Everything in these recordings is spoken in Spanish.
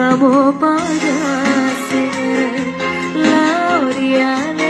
acabó para ser la gloria de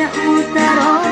saja utara